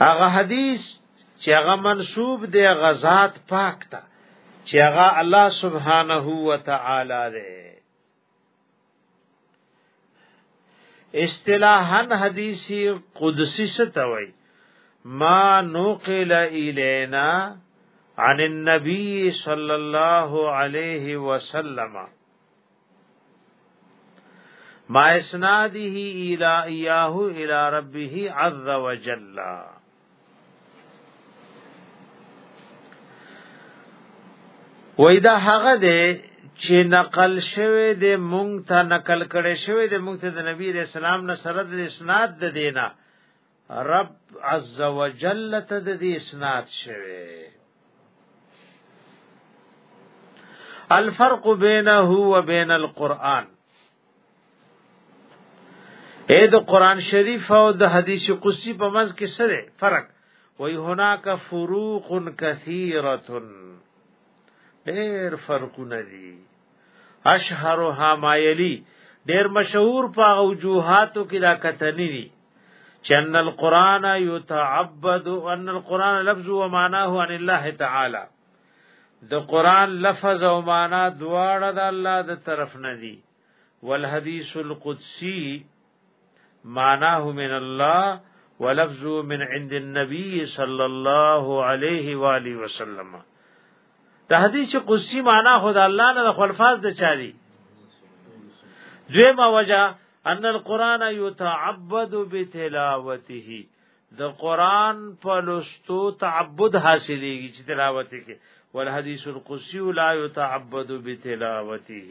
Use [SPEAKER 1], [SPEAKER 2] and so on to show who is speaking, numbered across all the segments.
[SPEAKER 1] هغه حدیث چې هغه منسوب دی غزاد پاک ته چې هغه الله سبحانه و تعالی دی اصطلاحا حدیثی قدسی ستوي ما نقل الینا عن النبي صلى الله عليه وسلم ما اسناده الى اياه الى ربه عز وجل وای دا هغه دی چې نقل شوی د مونږ ته نقل کړي شوی د مونږ ته د نبی رسول الله نه سره د اسناد د دینه رب عز وجل ته د دې اسناد شوه الفرق بینه و بین القرآن اې د قران شریف او د حدیث قدسی په منځ کې سره فرق وای هناک فروق کثیره ډېر فرقونه دي اشهرها ما یلی ډیر مشهور په وجوهاتو کې دا کتنی دي چن القران یتعبد ان القران لفظ و معناه عن الله تعالی د قران لفظ او معنا دواړه د الله د طرف نه دي والحديث القدسي معناه من الله ولفظ من عند النبي صلى الله عليه واله وسلم د حدیث قدسی معنا خود الله نه د خلفاز د چاري دویمه وجه ان القران يتعبد بتلاوته د قران په لستو تعبد حاصلېږي چې تلاوت کې ول حدیث القدسی لا يتعبد بتلاوته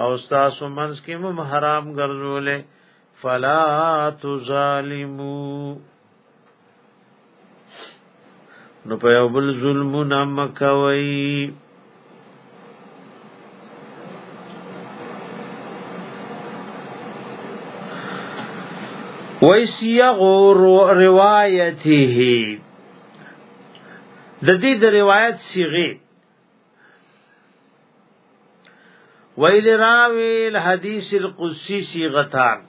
[SPEAKER 1] او تاسو منس کې مم حرام ګرځولې فلا تظالمو نو په یو بل ظلم نه مکوي ویسیغ روایته د دې د روایت صيغه ویل راوی الحدیث القدسی صیغتان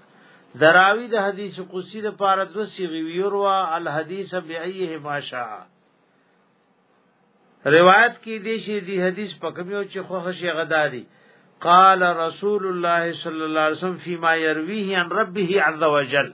[SPEAKER 1] دراوی د حدیث قدسی د پاره دو صیغه ویروا الحدیث بیعیه ماشاء روایت کې دي چې دی حدیث پکمیو چې خو خشي غداري قال رسول الله صلی الله علیه وسلم فيما يرويه عن ربه عز وجل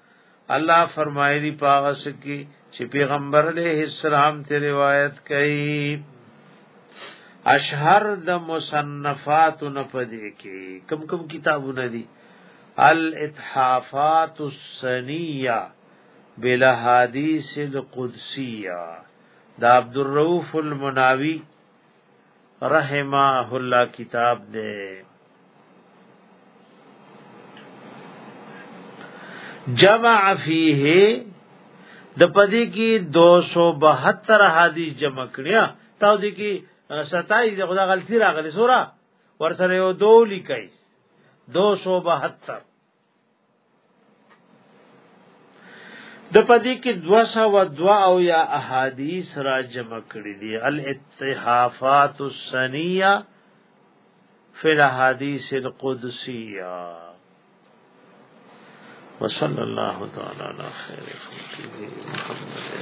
[SPEAKER 1] الله فرمایلی پاغه سکی چې پیغمبر علیه السلام ته روایت کړي اشهر د مصنفات نه پدې کې کم کم کتابونه دي الاتحافات السنیه بلا حدیث القدسیه دا عبد الرؤف المناوی رحمه الله کتاب دے جمع فیه د پدې کې 272 حدیث جمع کړیا تاسو دې کې 27 د خدا غلطی راغلی سورہ ورسره یو دولی کوي 272 د پدې کې 202 او یا احادیث را جمع کړې دي الاتحافات السنیه فی الاحادیث القدسیه وصلی الله تعالی علی خیر خلقه محمد